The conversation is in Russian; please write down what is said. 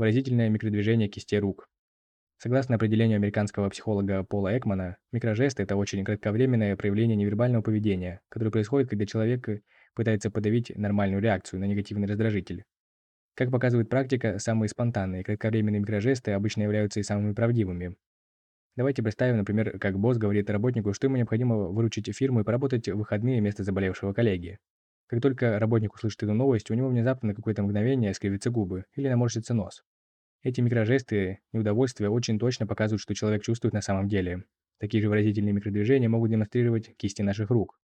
Выразительное микродвижение кистей рук. Согласно определению американского психолога Пола Экмана, микрожесты – это очень кратковременное проявление невербального поведения, которое происходит, когда человек пытается подавить нормальную реакцию на негативный раздражитель. Как показывает практика, самые спонтанные кратковременные микрожесты обычно являются и самыми правдивыми. Давайте представим, например, как босс говорит работнику, что ему необходимо выручить фирму и поработать в выходные вместо заболевшего коллеги. Как только работник услышит эту новость, у него внезапно на какое-то мгновение скривятся губы или наморщится нос. Эти микрожесты неудовольствия очень точно показывают, что человек чувствует на самом деле. Такие же выразительные микродвижения могут демонстрировать кисти наших рук.